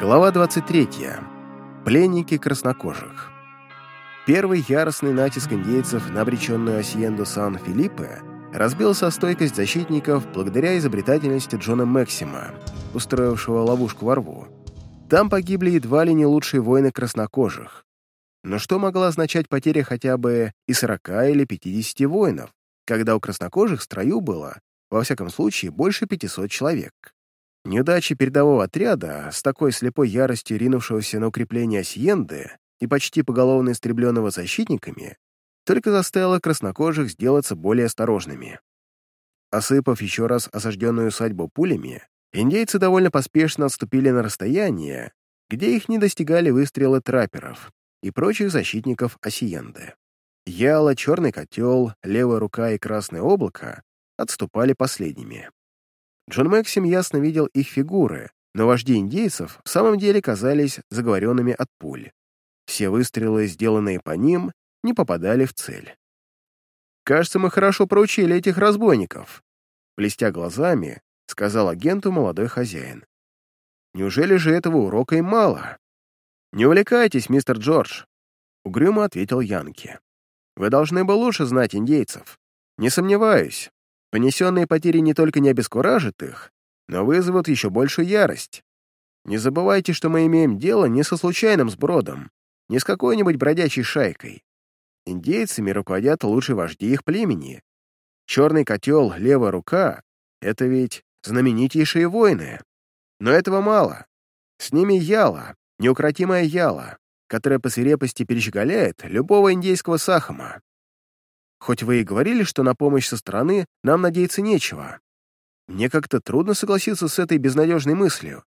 Глава 23. Пленники краснокожих. Первый яростный натиск индейцев на обреченную Асьенду Сан-Филиппе разбился о стойкость защитников благодаря изобретательности Джона Максима, устроившего ловушку во рву. Там погибли едва ли не лучшие воины краснокожих. Но что могла означать потеря хотя бы и 40 или 50 воинов, когда у краснокожих в строю было, во всяком случае, больше 500 человек? Неудачи передового отряда, с такой слепой яростью ринувшегося на укрепление Асьенды и почти поголовно истребленного защитниками, только заставила краснокожих сделаться более осторожными. Осыпав еще раз осажденную усадьбу пулями, индейцы довольно поспешно отступили на расстояние, где их не достигали выстрелы трапперов и прочих защитников Осиенды. Яла, черный котел, левая рука и красное облако отступали последними. Джон Максим ясно видел их фигуры, но вожди индейцев в самом деле казались заговоренными от пуль. Все выстрелы, сделанные по ним, не попадали в цель. «Кажется, мы хорошо проучили этих разбойников», блестя глазами, сказал агенту молодой хозяин. «Неужели же этого урока им мало?» «Не увлекайтесь, мистер Джордж», — угрюмо ответил Янки. «Вы должны бы лучше знать индейцев. Не сомневаюсь, Понесенные потери не только не обескуражат их, но вызовут еще большую ярость. Не забывайте, что мы имеем дело не со случайным сбродом, не с какой-нибудь бродячей шайкой. Индейцами руководят лучшие вожди их племени. Черный котел, левая рука — это ведь знаменитейшие воины. Но этого мало. С ними Яла, неукротимая Яла, которая по свирепости перещеголяет любого индейского сахама. Хоть вы и говорили, что на помощь со стороны нам надеяться нечего. Мне как-то трудно согласиться с этой безнадежной мыслью.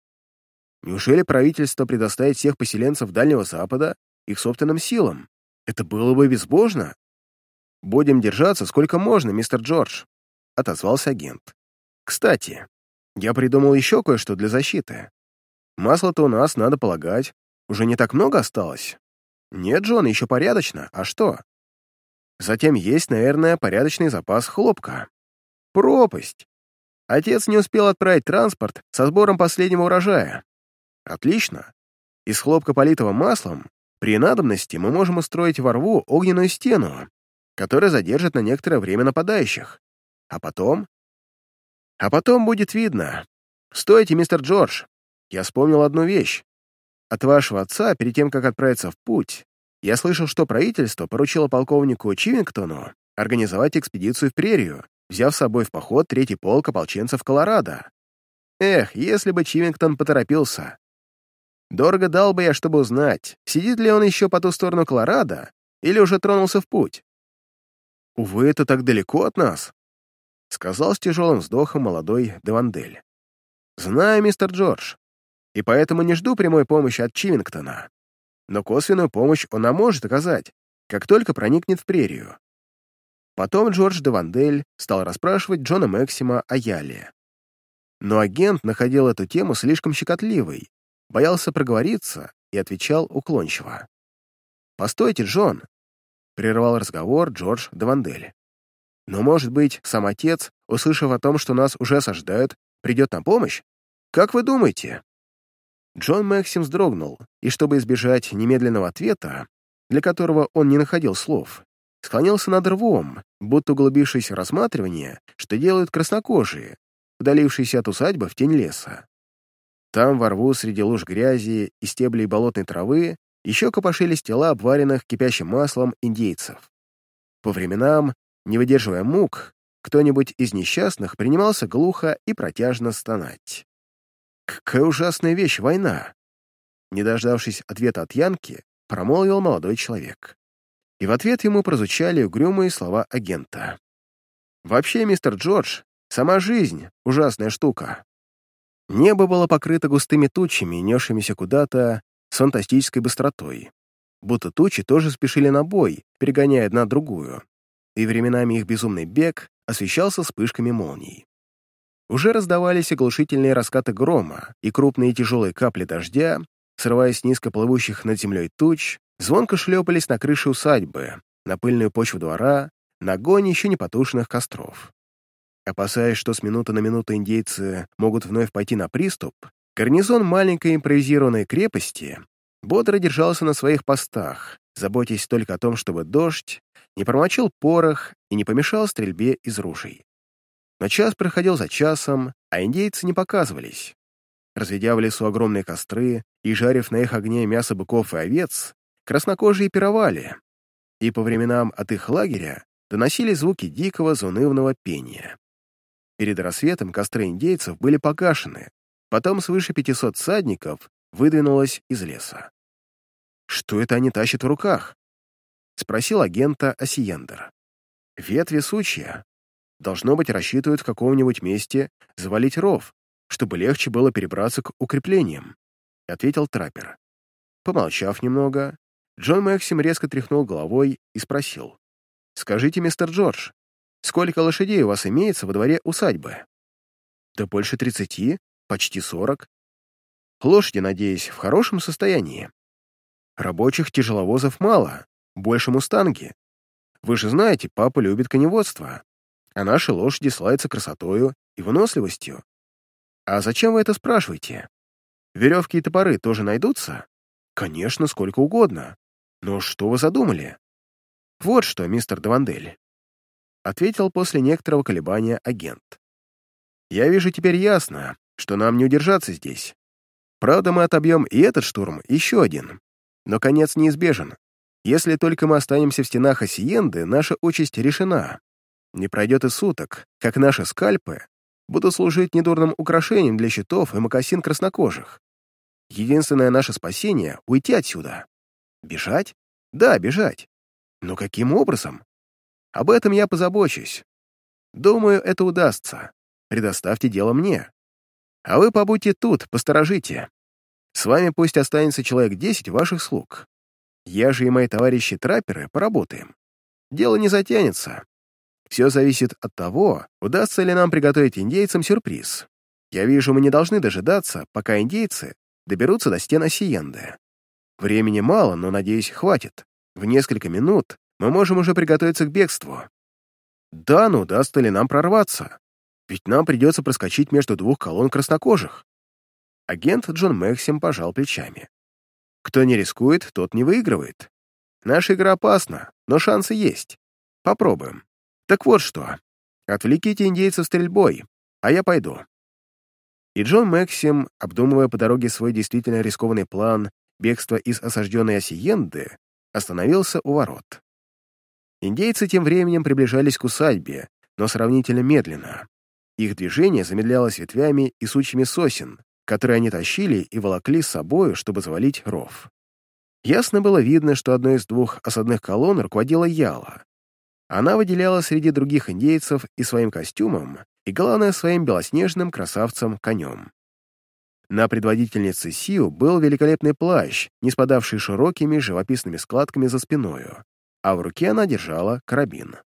Неужели правительство предоставит всех поселенцев Дальнего Запада их собственным силам? Это было бы безбожно. Будем держаться сколько можно, мистер Джордж, — отозвался агент. Кстати, я придумал еще кое-что для защиты. Масла-то у нас, надо полагать, уже не так много осталось. Нет, Джон, еще порядочно. А что? Затем есть, наверное, порядочный запас хлопка. Пропасть. Отец не успел отправить транспорт со сбором последнего урожая. Отлично. Из хлопка, политого маслом, при надобности мы можем устроить во рву огненную стену, которая задержит на некоторое время нападающих. А потом... А потом будет видно. Стойте, мистер Джордж. Я вспомнил одну вещь. От вашего отца, перед тем, как отправиться в путь, я слышал, что правительство поручило полковнику Чивингтону организовать экспедицию в прерию, взяв с собой в поход третий полк ополченцев Колорадо. Эх, если бы Чивингтон поторопился. Дорого дал бы я, чтобы узнать, сидит ли он еще по ту сторону Колорадо или уже тронулся в путь. «Увы, это так далеко от нас», — сказал с тяжелым вздохом молодой Девандель. «Знаю, мистер Джордж, и поэтому не жду прямой помощи от Чивингтона но косвенную помощь он нам может оказать, как только проникнет в прерию. Потом Джордж де стал расспрашивать Джона Максима о Яле. Но агент находил эту тему слишком щекотливой, боялся проговориться и отвечал уклончиво. «Постойте, Джон!» — прервал разговор Джордж де. «Но, может быть, сам отец, услышав о том, что нас уже осаждают, придет на помощь? Как вы думаете?» Джон Максим вздрогнул, и чтобы избежать немедленного ответа, для которого он не находил слов, склонился над рвом, будто углубившись в рассматривание, что делают краснокожие, удалившиеся от усадьбы в тень леса. Там, во рву, среди луж грязи и стеблей болотной травы, еще копошились тела обваренных кипящим маслом индейцев. По временам, не выдерживая мук, кто-нибудь из несчастных принимался глухо и протяжно стонать. Какая ужасная вещь война! Не дождавшись ответа от Янки, промолвил молодой человек. И в ответ ему прозвучали угрюмые слова агента. «Вообще, мистер Джордж, сама жизнь — ужасная штука». Небо было покрыто густыми тучами, несшимися куда-то с фантастической быстротой. Будто тучи тоже спешили на бой, перегоняя одна другую, и временами их безумный бег освещался вспышками молний. Уже раздавались оглушительные раскаты грома, и крупные тяжелые капли дождя, срываясь низко плывущих над землей туч, звонко шлепались на крыше усадьбы, на пыльную почву двора, на огонь еще не потушенных костров. Опасаясь, что с минуты на минуту индейцы могут вновь пойти на приступ, Гарнизон маленькой импровизированной крепости бодро держался на своих постах, заботясь только о том, чтобы дождь не промочил порох и не помешал стрельбе из ружей. Но час проходил за часом, а индейцы не показывались. Разведя в лесу огромные костры и жарив на их огне мясо быков и овец, краснокожие пировали, и по временам от их лагеря доносили звуки дикого заунывного пения. Перед рассветом костры индейцев были погашены, потом свыше 500 садников выдвинулось из леса. «Что это они тащат в руках?» — спросил агента Осиендер. «Ветви сучья. Должно быть, рассчитывают в каком-нибудь месте завалить ров, чтобы легче было перебраться к укреплениям», — ответил траппер. Помолчав немного, Джон Максим резко тряхнул головой и спросил. «Скажите, мистер Джордж, сколько лошадей у вас имеется во дворе усадьбы?» «Да больше тридцати, почти сорок. Лошади, надеюсь, в хорошем состоянии. Рабочих тяжеловозов мало, больше мустанги. Вы же знаете, папа любит коневодство, а наши лошади славятся красотою и выносливостью. А зачем вы это спрашиваете? Веревки и топоры тоже найдутся? Конечно, сколько угодно. Но что вы задумали? Вот что, мистер Давандель. Ответил после некоторого колебания агент. Я вижу теперь ясно, что нам не удержаться здесь. Правда, мы отобьем и этот штурм, еще один. Но конец неизбежен. Если только мы останемся в стенах Осиенды, наша участь решена. Не пройдет и суток, как наши скальпы будут служить недурным украшением для щитов и мокасин краснокожих. Единственное наше спасение — уйти отсюда. Бежать? Да, бежать. Но каким образом? Об этом я позабочусь. Думаю, это удастся. Предоставьте дело мне. А вы побудьте тут, посторожите. С вами пусть останется человек десять ваших слуг. Я же и мои товарищи-трапперы поработаем. Дело не затянется. Все зависит от того, удастся ли нам приготовить индейцам сюрприз. Я вижу, мы не должны дожидаться, пока индейцы доберутся до стен Осиенды. Времени мало, но, надеюсь, хватит. В несколько минут мы можем уже приготовиться к бегству. Да, но удастся ли нам прорваться? Ведь нам придется проскочить между двух колонн краснокожих. Агент Джон Мэксим пожал плечами. Кто не рискует, тот не выигрывает. Наша игра опасна, но шансы есть. Попробуем. Так вот что. Отвлеките индейцев стрельбой, а я пойду. И Джон Максим, обдумывая по дороге свой действительно рискованный план бегства из осажденной Осиенды, остановился у ворот. Индейцы тем временем приближались к усадьбе, но сравнительно медленно. Их движение замедлялось ветвями и сучьями сосен, которые они тащили и волокли с собой, чтобы завалить ров. Ясно было видно, что одной из двух осадных колонн руководила Яла. Она выделяла среди других индейцев и своим костюмом, и, главное, своим белоснежным красавцем-конем. На предводительнице Сиу был великолепный плащ, не спадавший широкими живописными складками за спиною, а в руке она держала карабин.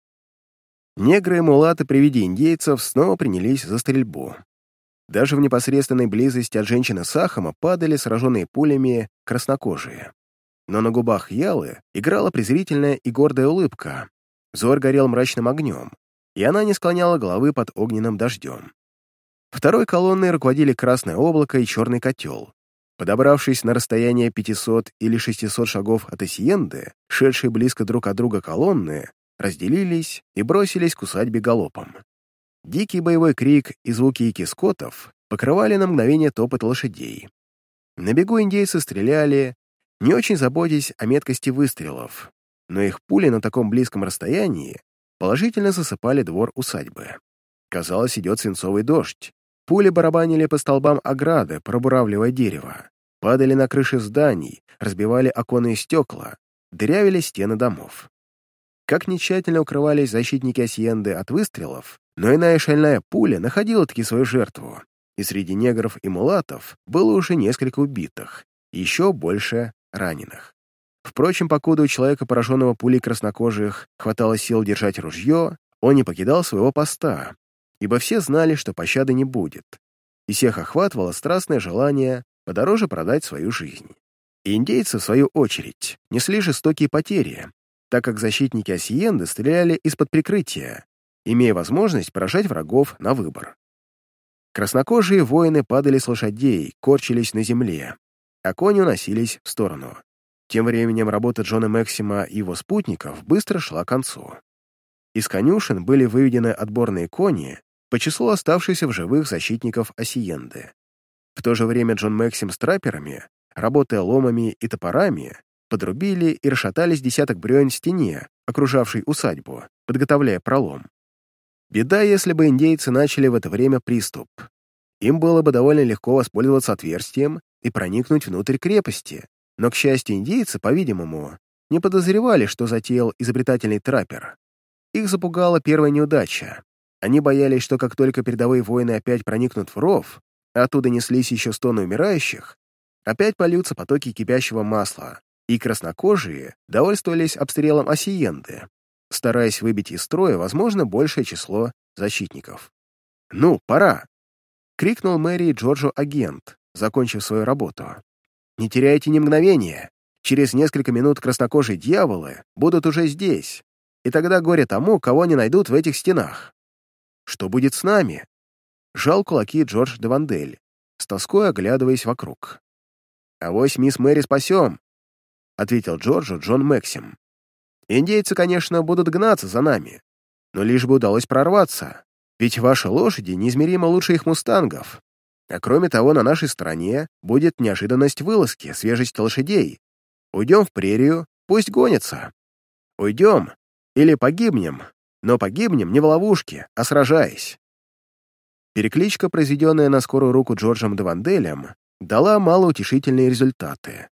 Негры и мулаты при виде индейцев снова принялись за стрельбу. Даже в непосредственной близости от женщины Сахама падали сраженные пулями краснокожие. Но на губах Ялы играла презрительная и гордая улыбка. Взор горел мрачным огнем, и она не склоняла головы под огненным дождем. Второй колонной руководили Красное облако и Черный котел. Подобравшись на расстояние 500 или 600 шагов от Эсиенды, шедшие близко друг от друга колонны, разделились и бросились к усадьбе галопом. Дикий боевой крик и звуки икискотов покрывали на мгновение топот лошадей. На бегу индейцы стреляли, не очень заботясь о меткости выстрелов, но их пули на таком близком расстоянии положительно засыпали двор усадьбы. Казалось, идет свинцовый дождь. Пули барабанили по столбам ограды, пробуравливая дерево, падали на крыши зданий, разбивали оконные стекла, дырявили стены домов. Как ни тщательно укрывались защитники Асьенды от выстрелов, но иная шальная пуля находила таки свою жертву, и среди негров и мулатов было уже несколько убитых, еще больше раненых. Впрочем, покуда у человека, пораженного пулей краснокожих, хватало сил держать ружье, он не покидал своего поста, ибо все знали, что пощады не будет, и всех охватывало страстное желание подороже продать свою жизнь. И индейцы, в свою очередь, несли жестокие потери, так как защитники Осиенды стреляли из-под прикрытия, имея возможность поражать врагов на выбор. Краснокожие воины падали с лошадей, корчились на земле, а кони уносились в сторону. Тем временем работа Джона Максима и его спутников быстро шла к концу. Из конюшен были выведены отборные кони по числу оставшихся в живых защитников Осиенды. В то же время Джон Максим с трапперами, работая ломами и топорами, подрубили и расшатались десяток бревен в стене, окружавшей усадьбу, подготовляя пролом. Беда, если бы индейцы начали в это время приступ. Им было бы довольно легко воспользоваться отверстием и проникнуть внутрь крепости, но, к счастью, индейцы, по-видимому, не подозревали, что затеял изобретательный траппер. Их запугала первая неудача. Они боялись, что как только передовые воины опять проникнут в ров, а оттуда неслись еще стоны умирающих, опять польются потоки кипящего масла, и краснокожие довольствовались обстрелом осиенды, стараясь выбить из строя, возможно, большее число защитников. «Ну, пора!» — крикнул Мэри Джорджу агент, закончив свою работу. Не теряйте ни мгновения. Через несколько минут краснокожие дьяволы будут уже здесь, и тогда горе тому, кого они найдут в этих стенах. Что будет с нами? Жал кулаки Джордж де Вандель, с тоской оглядываясь вокруг. «Авось мисс Мэри спасем», — ответил Джорджу Джон Максим. «Индейцы, конечно, будут гнаться за нами, но лишь бы удалось прорваться, ведь ваши лошади неизмеримо лучше их мустангов. А кроме того, на нашей стороне будет неожиданность вылазки, свежесть лошадей. Уйдем в прерию, пусть гонятся. Уйдем или погибнем, но погибнем не в ловушке, а сражаясь. Перекличка, произведенная на скорую руку Джорджем Деванделем, дала малоутешительные результаты.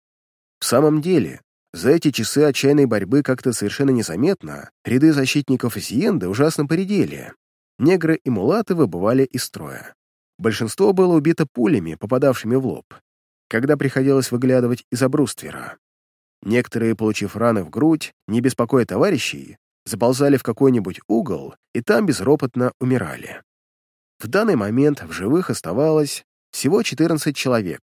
В самом деле, за эти часы отчаянной борьбы как-то совершенно незаметно ряды защитников Сиенды ужасно поредели. Негры и мулаты выбывали из строя. Большинство было убито пулями, попадавшими в лоб, когда приходилось выглядывать из-за бруствера. Некоторые, получив раны в грудь, не беспокоя товарищей, заползали в какой-нибудь угол и там безропотно умирали. В данный момент в живых оставалось всего 14 человек,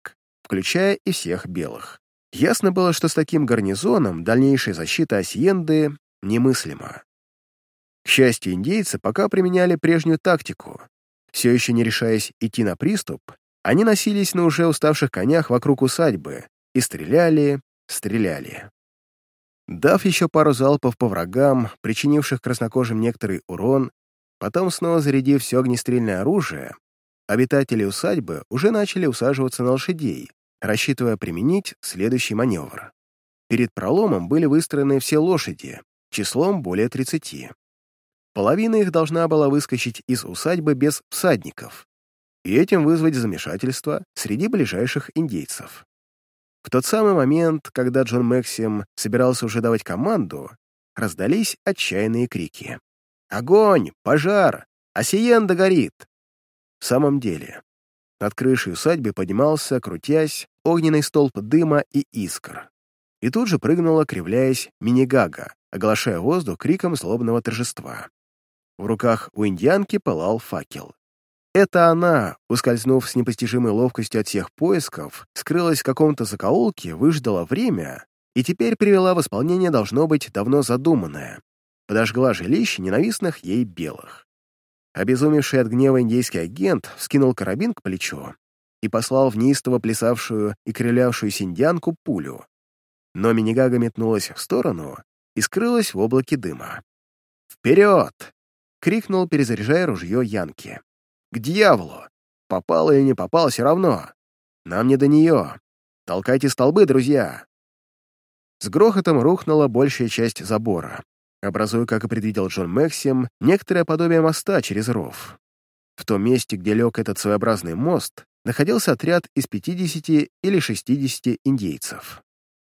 включая и всех белых. Ясно было, что с таким гарнизоном дальнейшая защита Асьенды немыслима. К счастью, индейцы пока применяли прежнюю тактику, все еще не решаясь идти на приступ, они носились на уже уставших конях вокруг усадьбы и стреляли, стреляли. Дав еще пару залпов по врагам, причинивших краснокожим некоторый урон, потом снова зарядив все огнестрельное оружие, обитатели усадьбы уже начали усаживаться на лошадей, рассчитывая применить следующий маневр. Перед проломом были выстроены все лошади, числом более 30. Половина их должна была выскочить из усадьбы без всадников и этим вызвать замешательство среди ближайших индейцев. В тот самый момент, когда Джон Максим собирался уже давать команду, раздались отчаянные крики. «Огонь! Пожар! Осиенда горит!» В самом деле, над крышей усадьбы поднимался, крутясь, огненный столб дыма и искр. И тут же прыгнула, кривляясь, мини-гага, оглашая воздух криком злобного торжества. В руках у индианки пылал факел. Это она, ускользнув с непостижимой ловкостью от всех поисков, скрылась в каком-то закоулке, выждала время и теперь привела в исполнение должно быть давно задуманное. Подожгла жилище ненавистных ей белых. Обезумевший от гнева индейский агент вскинул карабин к плечу и послал в неистово плясавшую и крылявшуюся индианку пулю. Но Минигага метнулась в сторону и скрылась в облаке дыма. «Вперед!» — крикнул, перезаряжая ружье Янки. «К дьяволу! Попал или не попал, все равно! Нам не до нее! Толкайте столбы, друзья!» С грохотом рухнула большая часть забора, образуя, как и предвидел Джон Максим, некоторое подобие моста через ров. В том месте, где лег этот своеобразный мост, находился отряд из 50 или 60 индейцев.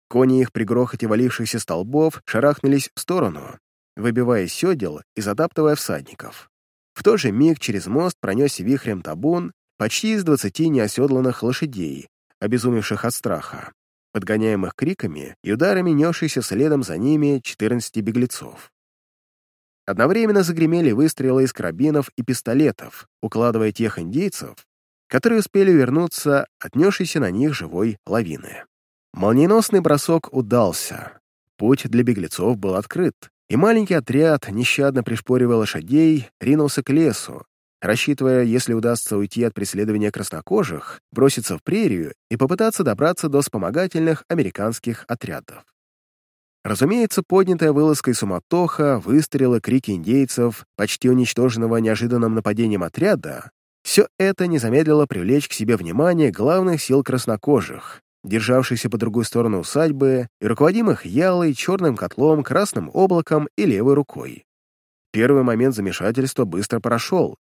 Кони их при грохоте валившихся столбов шарахнулись в сторону, выбивая седел и затаптывая всадников. В тот же миг через мост пронесся вихрем табун почти из двадцати неоседланных лошадей, обезумевших от страха, подгоняемых криками и ударами несшихся следом за ними 14 беглецов. Одновременно загремели выстрелы из карабинов и пистолетов, укладывая тех индейцев, которые успели вернуться от на них живой лавины. Молниеносный бросок удался. Путь для беглецов был открыт, и маленький отряд, нещадно пришпоривая лошадей, ринулся к лесу, рассчитывая, если удастся уйти от преследования краснокожих, броситься в прерию и попытаться добраться до вспомогательных американских отрядов. Разумеется, поднятая вылазкой суматоха, выстрелы, крики индейцев, почти уничтоженного неожиданным нападением отряда, все это не замедлило привлечь к себе внимание главных сил краснокожих, державшихся по другую сторону усадьбы и руководимых ялой, черным котлом, красным облаком и левой рукой. Первый момент замешательства быстро прошел.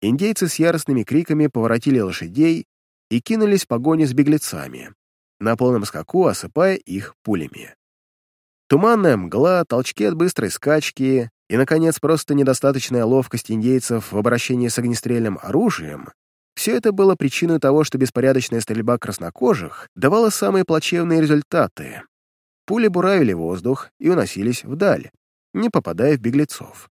Индейцы с яростными криками поворотили лошадей и кинулись в погоню с беглецами, на полном скаку осыпая их пулями. Туманная мгла, толчки от быстрой скачки и, наконец, просто недостаточная ловкость индейцев в обращении с огнестрельным оружием все это было причиной того, что беспорядочная стрельба краснокожих давала самые плачевные результаты. Пули буравили воздух и уносились вдаль, не попадая в беглецов.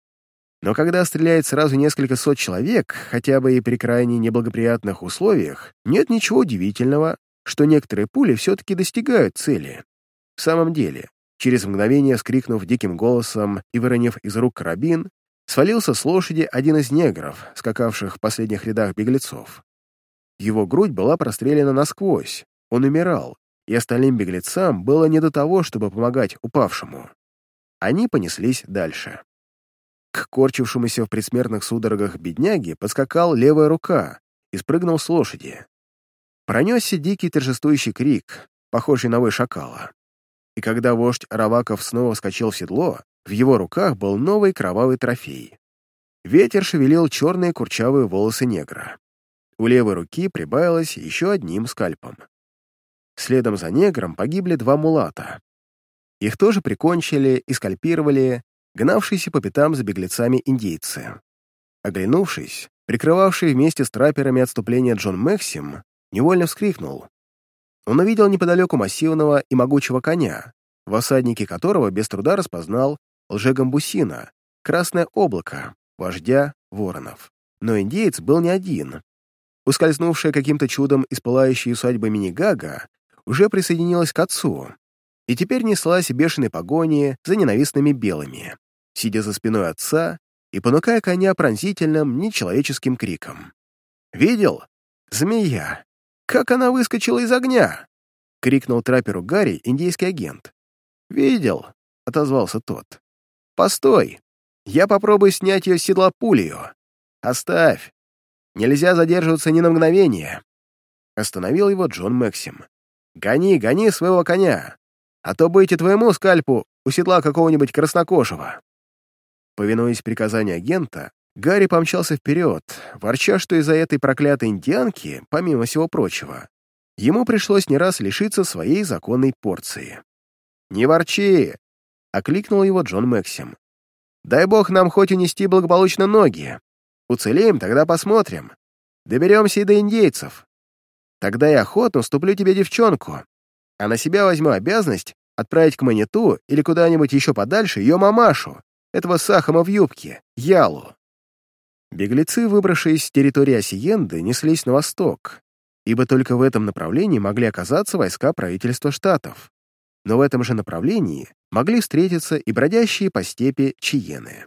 Но когда стреляет сразу несколько сот человек, хотя бы и при крайне неблагоприятных условиях, нет ничего удивительного, что некоторые пули все-таки достигают цели. В самом деле, через мгновение, скрикнув диким голосом и выронив из рук карабин, свалился с лошади один из негров, скакавших в последних рядах беглецов. Его грудь была прострелена насквозь, он умирал, и остальным беглецам было не до того, чтобы помогать упавшему. Они понеслись дальше. К корчившемуся в предсмертных судорогах бедняге подскакал левая рука и спрыгнул с лошади. Пронесся дикий торжествующий крик, похожий на вой шакала. И когда вождь Араваков снова вскочил в седло, в его руках был новый кровавый трофей. Ветер шевелил черные курчавые волосы негра. У левой руки прибавилось еще одним скальпом. Следом за негром погибли два мулата. Их тоже прикончили и скальпировали гнавшиеся по пятам за беглецами индейцы. Оглянувшись, прикрывавший вместе с трапперами отступление Джон Мэксим, невольно вскрикнул. Он увидел неподалеку массивного и могучего коня, в осаднике которого без труда распознал лжегамбусина, красное облако, вождя воронов. Но индеец был не один. Ускользнувшая каким-то чудом из пылающей усадьбы Минигага уже присоединилась к отцу и теперь неслась в бешеной погони за ненавистными белыми сидя за спиной отца и понукая коня пронзительным, нечеловеческим криком. «Видел? Змея! Как она выскочила из огня!» — крикнул трапперу Гарри, индейский агент. «Видел», — отозвался тот. «Постой! Я попробую снять ее с седла пулею. Оставь! Нельзя задерживаться ни на мгновение!» Остановил его Джон Максим. «Гони, гони своего коня, а то и твоему скальпу у седла какого-нибудь краснокожего». Повинуясь приказанию агента, Гарри помчался вперед, ворча, что из-за этой проклятой индианки, помимо всего прочего, ему пришлось не раз лишиться своей законной порции. «Не ворчи!» — окликнул его Джон Максим. «Дай бог нам хоть унести благополучно ноги. Уцелеем, тогда посмотрим. Доберемся и до индейцев. Тогда я охотно уступлю тебе девчонку, а на себя возьму обязанность отправить к Маниту или куда-нибудь еще подальше ее мамашу, этого Сахама в юбке, Ялу. Беглецы, выбравшись с территории Осиенды, неслись на восток, ибо только в этом направлении могли оказаться войска правительства штатов. Но в этом же направлении могли встретиться и бродящие по степи чиены.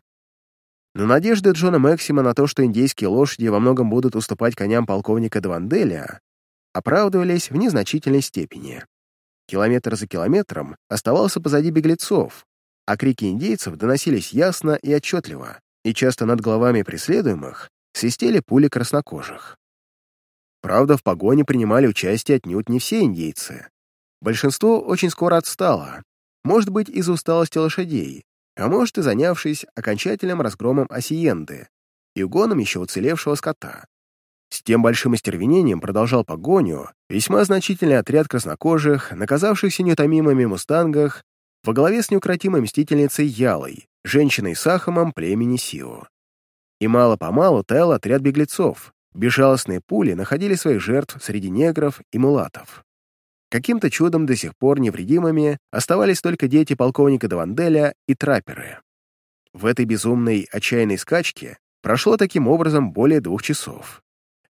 Но надежды Джона Максима на то, что индейские лошади во многом будут уступать коням полковника Даванделя, оправдывались в незначительной степени. Километр за километром оставался позади беглецов, а крики индейцев доносились ясно и отчетливо, и часто над головами преследуемых свистели пули краснокожих. Правда, в погоне принимали участие отнюдь не все индейцы. Большинство очень скоро отстало, может быть, из-за усталости лошадей, а может и занявшись окончательным разгромом осиенды и угоном еще уцелевшего скота. С тем большим остервенением продолжал погоню весьма значительный отряд краснокожих, наказавшихся неутомимыми мустангах во главе с неукротимой мстительницей Ялой, женщиной Сахамом племени Сио. И мало-помалу таял отряд беглецов, безжалостные пули находили своих жертв среди негров и мулатов. Каким-то чудом до сих пор невредимыми оставались только дети полковника Даванделя и трапперы. В этой безумной, отчаянной скачке прошло таким образом более двух часов.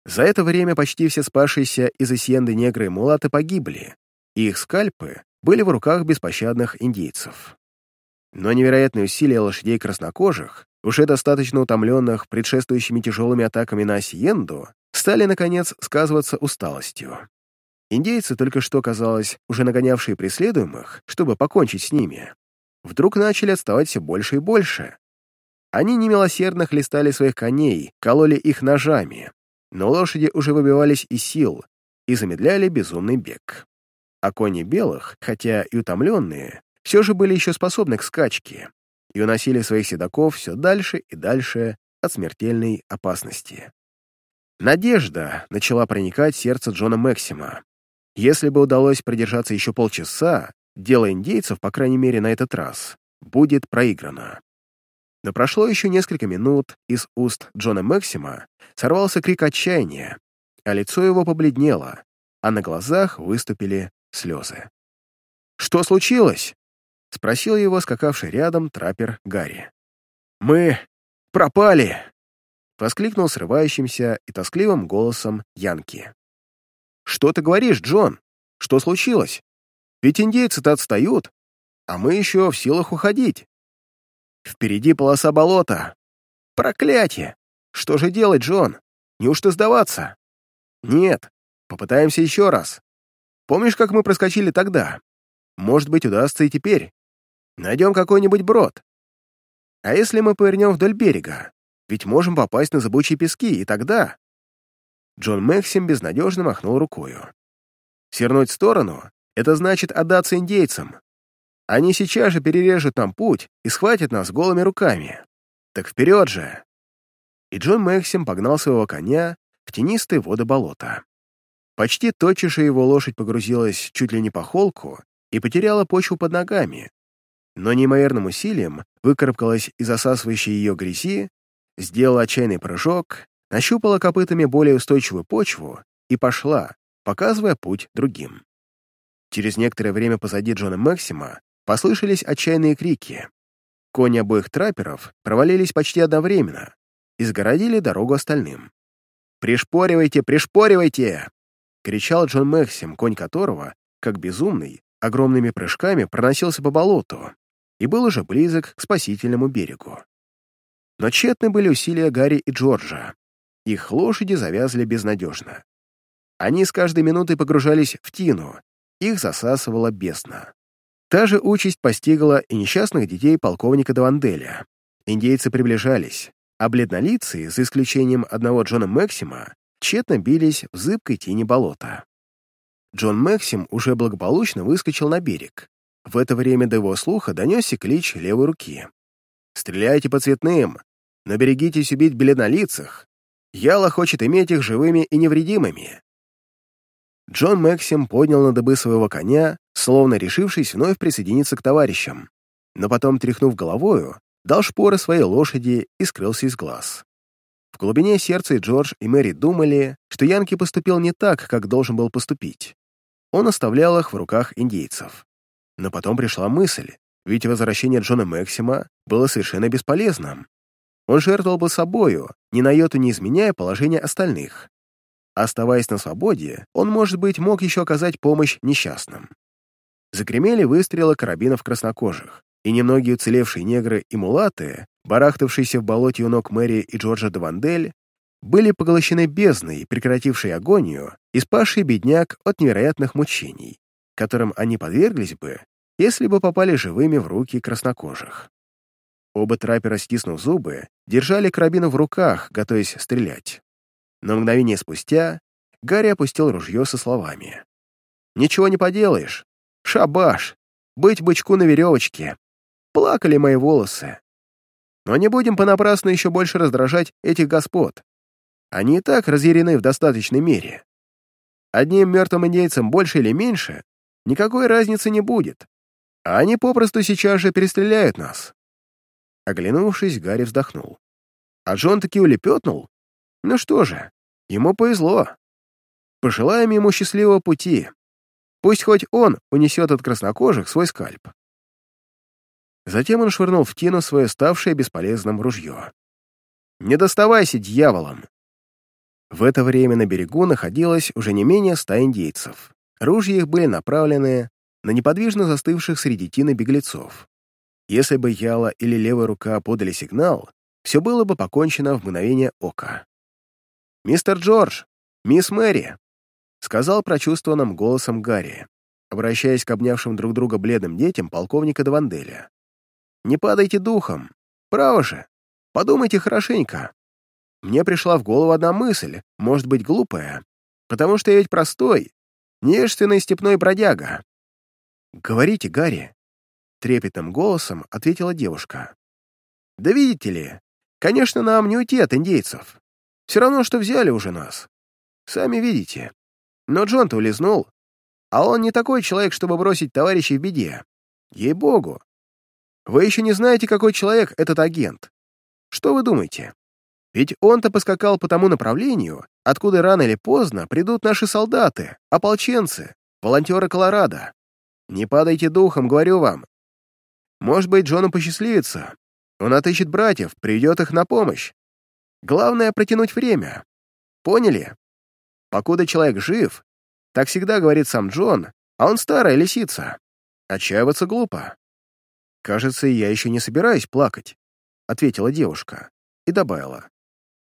За это время почти все спасшиеся из Исьенды негры и мулаты погибли, и их скальпы были в руках беспощадных индейцев. Но невероятные усилия лошадей краснокожих уже достаточно утомленных предшествующими тяжелыми атаками на Осиенду, стали, наконец, сказываться усталостью. Индейцы, только что, казалось, уже нагонявшие преследуемых, чтобы покончить с ними, вдруг начали отставать все больше и больше. Они немилосердно хлестали своих коней, кололи их ножами, но лошади уже выбивались из сил и замедляли безумный бег. А кони белых, хотя и утомленные, все же были еще способны к скачке и уносили своих седаков все дальше и дальше от смертельной опасности. Надежда начала проникать в сердце Джона Максима. Если бы удалось продержаться еще полчаса, дело индейцев, по крайней мере на этот раз, будет проиграно. Но прошло еще несколько минут, из уст Джона Максима сорвался крик отчаяния, а лицо его побледнело, а на глазах выступили слезы. «Что случилось?» — спросил его скакавший рядом траппер Гарри. «Мы пропали!» — воскликнул срывающимся и тоскливым голосом Янки. «Что ты говоришь, Джон? Что случилось? Ведь индейцы-то отстают, а мы еще в силах уходить. Впереди полоса болота. Проклятие! Что же делать, Джон? Неужто сдаваться? Нет, попытаемся еще раз. Помнишь, как мы проскочили тогда? Может быть, удастся и теперь. Найдем какой-нибудь брод. А если мы повернем вдоль берега? Ведь можем попасть на зыбучие пески, и тогда... Джон Максим безнадежно махнул рукою. Свернуть в сторону — это значит отдаться индейцам, они сейчас же перережут нам путь и схватят нас голыми руками. Так вперед же!» И Джон Максим погнал своего коня в тенистые воды болота. Почти тотчас же его лошадь погрузилась чуть ли не по холку и потеряла почву под ногами, но неимоверным усилием выкарабкалась из засасывающей ее грязи, сделала отчаянный прыжок, нащупала копытами более устойчивую почву и пошла, показывая путь другим. Через некоторое время позади Джона Максима Послышались отчаянные крики. Кони обоих трапперов провалились почти одновременно и сгородили дорогу остальным. «Пришпоривайте, пришпоривайте!» — кричал Джон Максим, конь которого, как безумный, огромными прыжками проносился по болоту и был уже близок к спасительному берегу. Но тщетны были усилия Гарри и Джорджа. Их лошади завязли безнадежно. Они с каждой минутой погружались в тину, их засасывала бездна. Та же участь постигла и несчастных детей полковника Даванделя. Индейцы приближались, а бледнолицые, за исключением одного Джона Максима, тщетно бились в зыбкой тени болота. Джон Максим уже благополучно выскочил на берег. В это время до его слуха донесся клич левой руки. «Стреляйте по цветным, но берегитесь убить бледнолицых. Яла хочет иметь их живыми и невредимыми». Джон Максим поднял на дыбы своего коня словно решившись вновь присоединиться к товарищам, но потом, тряхнув головою, дал шпоры своей лошади и скрылся из глаз. В глубине сердца Джордж и Мэри думали, что Янки поступил не так, как должен был поступить. Он оставлял их в руках индейцев. Но потом пришла мысль, ведь возвращение Джона Максима было совершенно бесполезным. Он жертвовал бы собою, ни на йоту не изменяя положение остальных. Оставаясь на свободе, он, может быть, мог еще оказать помощь несчастным. Загремели выстрелы карабинов краснокожих, и немногие уцелевшие негры и мулаты, барахтавшиеся в болоте у ног Мэри и Джорджа Давандель, были поглощены бездной, прекратившей агонию и спасшей бедняк от невероятных мучений, которым они подверглись бы, если бы попали живыми в руки краснокожих. Оба траппера, стиснув зубы, держали карабины в руках, готовясь стрелять. Но мгновение спустя Гарри опустил ружье со словами. «Ничего не поделаешь. Шабаш! Быть бычку на веревочке! Плакали мои волосы. Но не будем понапрасну еще больше раздражать этих господ. Они и так разъярены в достаточной мере. Одним мертвым индейцам больше или меньше никакой разницы не будет, а они попросту сейчас же перестреляют нас. Оглянувшись, Гарри вздохнул. А Джон таки улепетнул? Ну что же, ему повезло. Пожелаем ему счастливого пути. Пусть хоть он унесет от краснокожих свой скальп. Затем он швырнул в тину свое ставшее бесполезным ружье. «Не доставайся, дьяволом!» В это время на берегу находилось уже не менее ста индейцев. Ружья их были направлены на неподвижно застывших среди тины беглецов. Если бы Яла или левая рука подали сигнал, все было бы покончено в мгновение ока. «Мистер Джордж! Мисс Мэри!» — сказал прочувствованным голосом Гарри, обращаясь к обнявшим друг друга бледным детям полковника Даванделя. «Не падайте духом! Право же! Подумайте хорошенько! Мне пришла в голову одна мысль, может быть, глупая, потому что я ведь простой, невежественный степной бродяга». «Говорите, Гарри!» — трепетным голосом ответила девушка. «Да видите ли, конечно, нам не уйти от индейцев. Все равно, что взяли уже нас. Сами видите. Но Джон-то улизнул. А он не такой человек, чтобы бросить товарищей в беде. Ей-богу. Вы еще не знаете, какой человек этот агент. Что вы думаете? Ведь он-то поскакал по тому направлению, откуда рано или поздно придут наши солдаты, ополченцы, волонтеры Колорадо. Не падайте духом, говорю вам. Может быть, Джону посчастливится. Он отыщет братьев, приведет их на помощь. Главное — протянуть время. Поняли? Покуда человек жив, так всегда говорит сам Джон, а он старая лисица. Отчаиваться глупо. «Кажется, я еще не собираюсь плакать», — ответила девушка и добавила.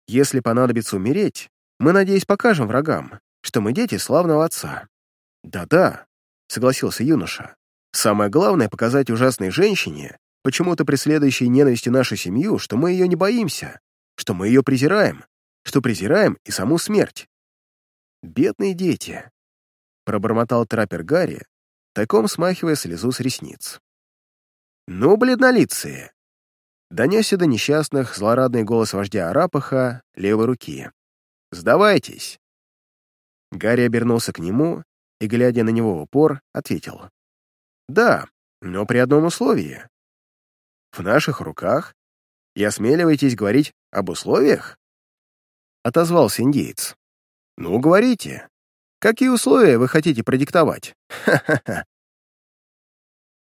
«Если понадобится умереть, мы, надеюсь, покажем врагам, что мы дети славного отца». «Да-да», — согласился юноша. «Самое главное — показать ужасной женщине, почему-то преследующей ненавистью нашу семью, что мы ее не боимся, что мы ее презираем, что презираем и саму смерть. «Бедные дети!» — пробормотал траппер Гарри, тайком смахивая слезу с ресниц. «Ну, бледнолицые!» Донесся до несчастных злорадный голос вождя Арапаха левой руки. «Сдавайтесь!» Гарри обернулся к нему и, глядя на него в упор, ответил. «Да, но при одном условии. В наших руках? И осмеливаетесь говорить об условиях?» Отозвался индейец. «Ну, говорите. Какие условия вы хотите продиктовать? Ха-ха-ха.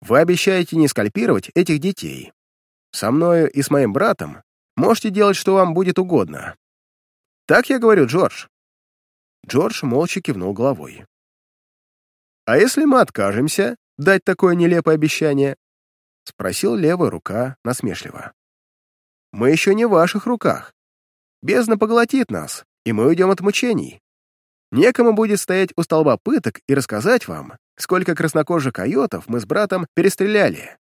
Вы обещаете не скальпировать этих детей. Со мною и с моим братом можете делать, что вам будет угодно. Так я говорю, Джордж?» Джордж молча кивнул головой. «А если мы откажемся дать такое нелепое обещание?» — спросил левая рука насмешливо. «Мы еще не в ваших руках. Бездна поглотит нас, и мы уйдем от мучений. Некому будет стоять у столба пыток и рассказать вам, сколько краснокожих койотов мы с братом перестреляли».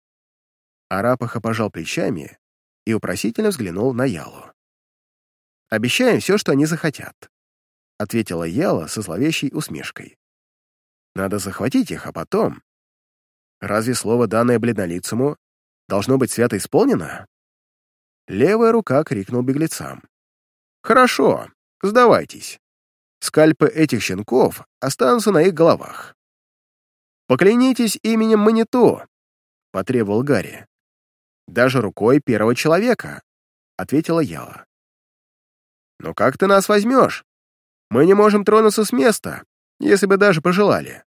Арапаха пожал плечами и упросительно взглянул на Ялу. «Обещаем все, что они захотят», — ответила Яла со зловещей усмешкой. «Надо захватить их, а потом...» Разве слово, данное бледнолицему, должно быть свято исполнено? Левая рука крикнул беглецам. «Хорошо, Сдавайтесь. Скальпы этих щенков останутся на их головах. «Поклянитесь именем Манито», — потребовал Гарри. «Даже рукой первого человека», — ответила Яла. «Но как ты нас возьмешь? Мы не можем тронуться с места, если бы даже пожелали.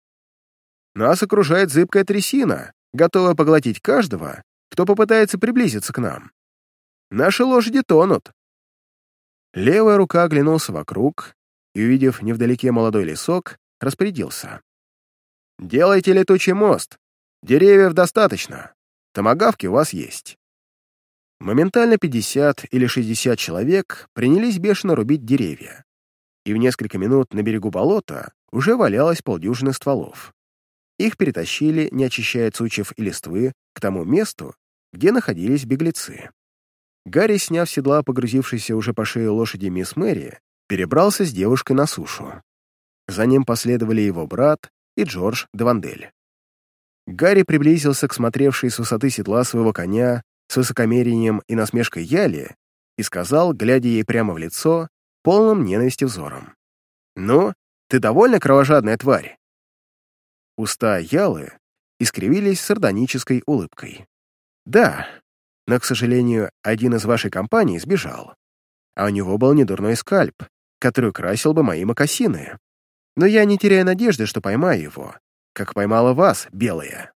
Нас окружает зыбкая трясина, готовая поглотить каждого, кто попытается приблизиться к нам. Наши лошади тонут, Левая рука оглянулся вокруг и, увидев невдалеке молодой лесок, распорядился. «Делайте летучий мост. Деревьев достаточно. Томагавки у вас есть». Моментально 50 или 60 человек принялись бешено рубить деревья, и в несколько минут на берегу болота уже валялось полдюжины стволов. Их перетащили, не очищая сучьев и листвы, к тому месту, где находились беглецы. Гарри, сняв седла погрузившейся уже по шее лошади мисс Мэри, перебрался с девушкой на сушу. За ним последовали его брат и Джордж Девандель. Гарри приблизился к смотревшей с высоты седла своего коня с высокомерием и насмешкой Яли и сказал, глядя ей прямо в лицо, полным ненависти взором. «Ну, ты довольно кровожадная тварь?» Уста Ялы искривились сардонической улыбкой. «Да, но, к сожалению, один из вашей компании сбежал. А у него был недурной скальп, который украсил бы мои мокасины. Но я не теряю надежды, что поймаю его, как поймала вас, белая.